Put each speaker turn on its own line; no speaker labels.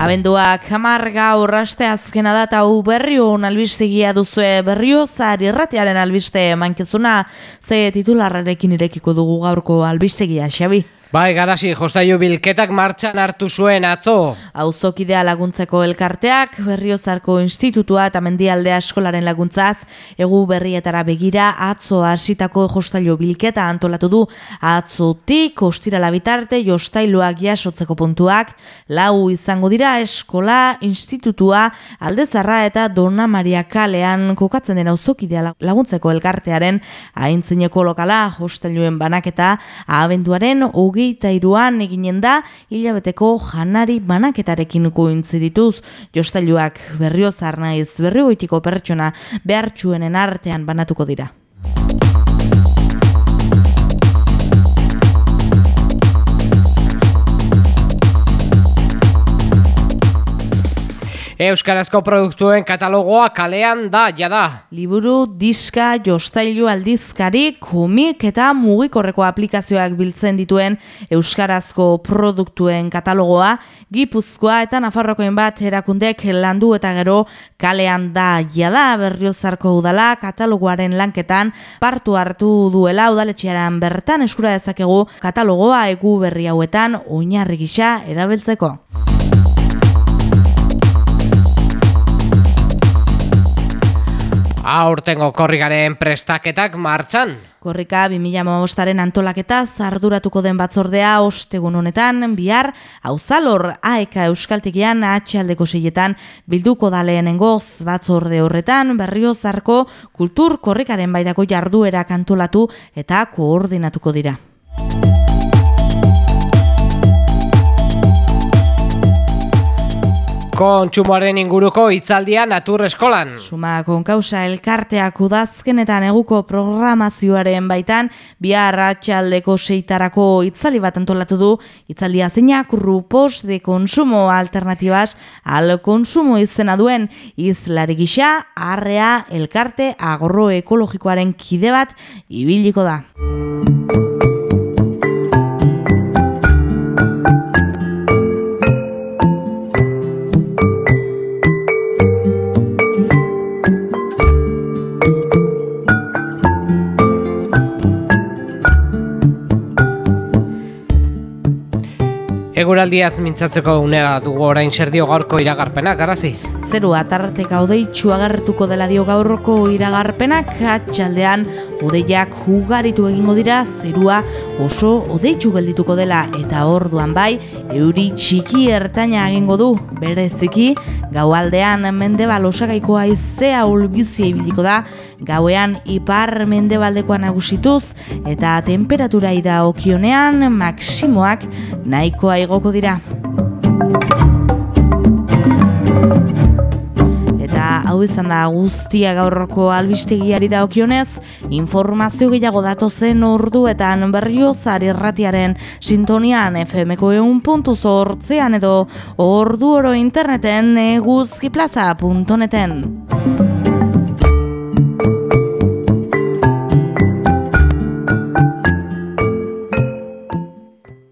Abenduak hamar gaur aste azkena da eta berrio albistegia duzue berrio zari erratiaren albiste mankizuna ze titularrarekin irekiko dugu gaurko albistegia, Xabi.
Bai, garasi, jostaiu bilketak martxan hartu zuen atzo.
Auzokidea laguntzeko elkarteak, berriozarko institutua eta mendialdea eskolaren laguntzaz, egu berrietara begira atzo hasitako jostailu bilketa antolatu du. Atzotik, ostirala bitarte, jostailuak jasotzeko puntuak, lau izango dira eskola, institutua, aldezarra eta dona maria kalean kokatzen den auzokidea laguntzeko elkartearen. Haintzineko lokala jostailuen banaketa, abenduaren hogi hogeita iruan eginen da hilabeteko janari banaketarekin kointzi dituz jostailuak berriozar naiz berrigoitiko pertsona behartsuenen artean banatuko dira.
Euskarazko produktuen katalogoa kalean da, jada.
Liburu, diska, jostailu aldizkari, komik eta mugikorreko aplikazioak biltzen dituen Euskarazko produktuen katalogoa, Gipuzkoa eta Nafarrokoen bat erakundek landu eta gero kalean da, jada berriozarko udala katalogoaren lanketan partu hartu duela udaletxearan bertan eskura dezakegu katalogoa egu berri hauetan oinarri gisa erabiltzeko.
Aurtengo korrikaren prestaketak martxan.
Korrika 2008aren antolaketa zarduratuko den batzordea ostegun honetan, bihar, hauzalor aeka euskaltikian atxaldeko ziletan bilduko da lehenengoz batzorde horretan berriozarko kultur korrikaren baidako jarduera antolatu eta koordinatuko dira.
Kontsumoaren inguruko hitzaldia natur eskolan.
Suma konkausa elkarteak udazkenetan eguko programazioaren baitan bihar atxaldeko seitarako hitzali bat antolatu du hitzaldia zeinak rupos de konsumo alternatibas al konsumo izena duen izlari gisa arrea elkarte agroekologikoaren kide bat ibiliko da.
Eguraldiaz mintzatzeko unea dugu orain zer dio gaurko iragarpenak, garazi?
Zeru atartek odeitxu agartuko dela dio gaurroko iragarpenak, atxaldean odeiak jugaritu egingo dira, zerua oso odeitxu geldituko dela, eta orduan bai, euri txiki ertaina egingo du, bereziki, gaualdean mendebal osagaikoa izea ulbizia ibiliko da, gauean ipar mendebaldekoa nagusituz eta temperatura ira okionean maksimoak nahikoa igoko dira. Hau izan da guztia gaurroko albistegiari da okionez, informazio gehiago datozen orduetan berriozar irratiaren sintonian FMko eun puntu zortzean edo ordu oro interneten eguzkiplaza.neten.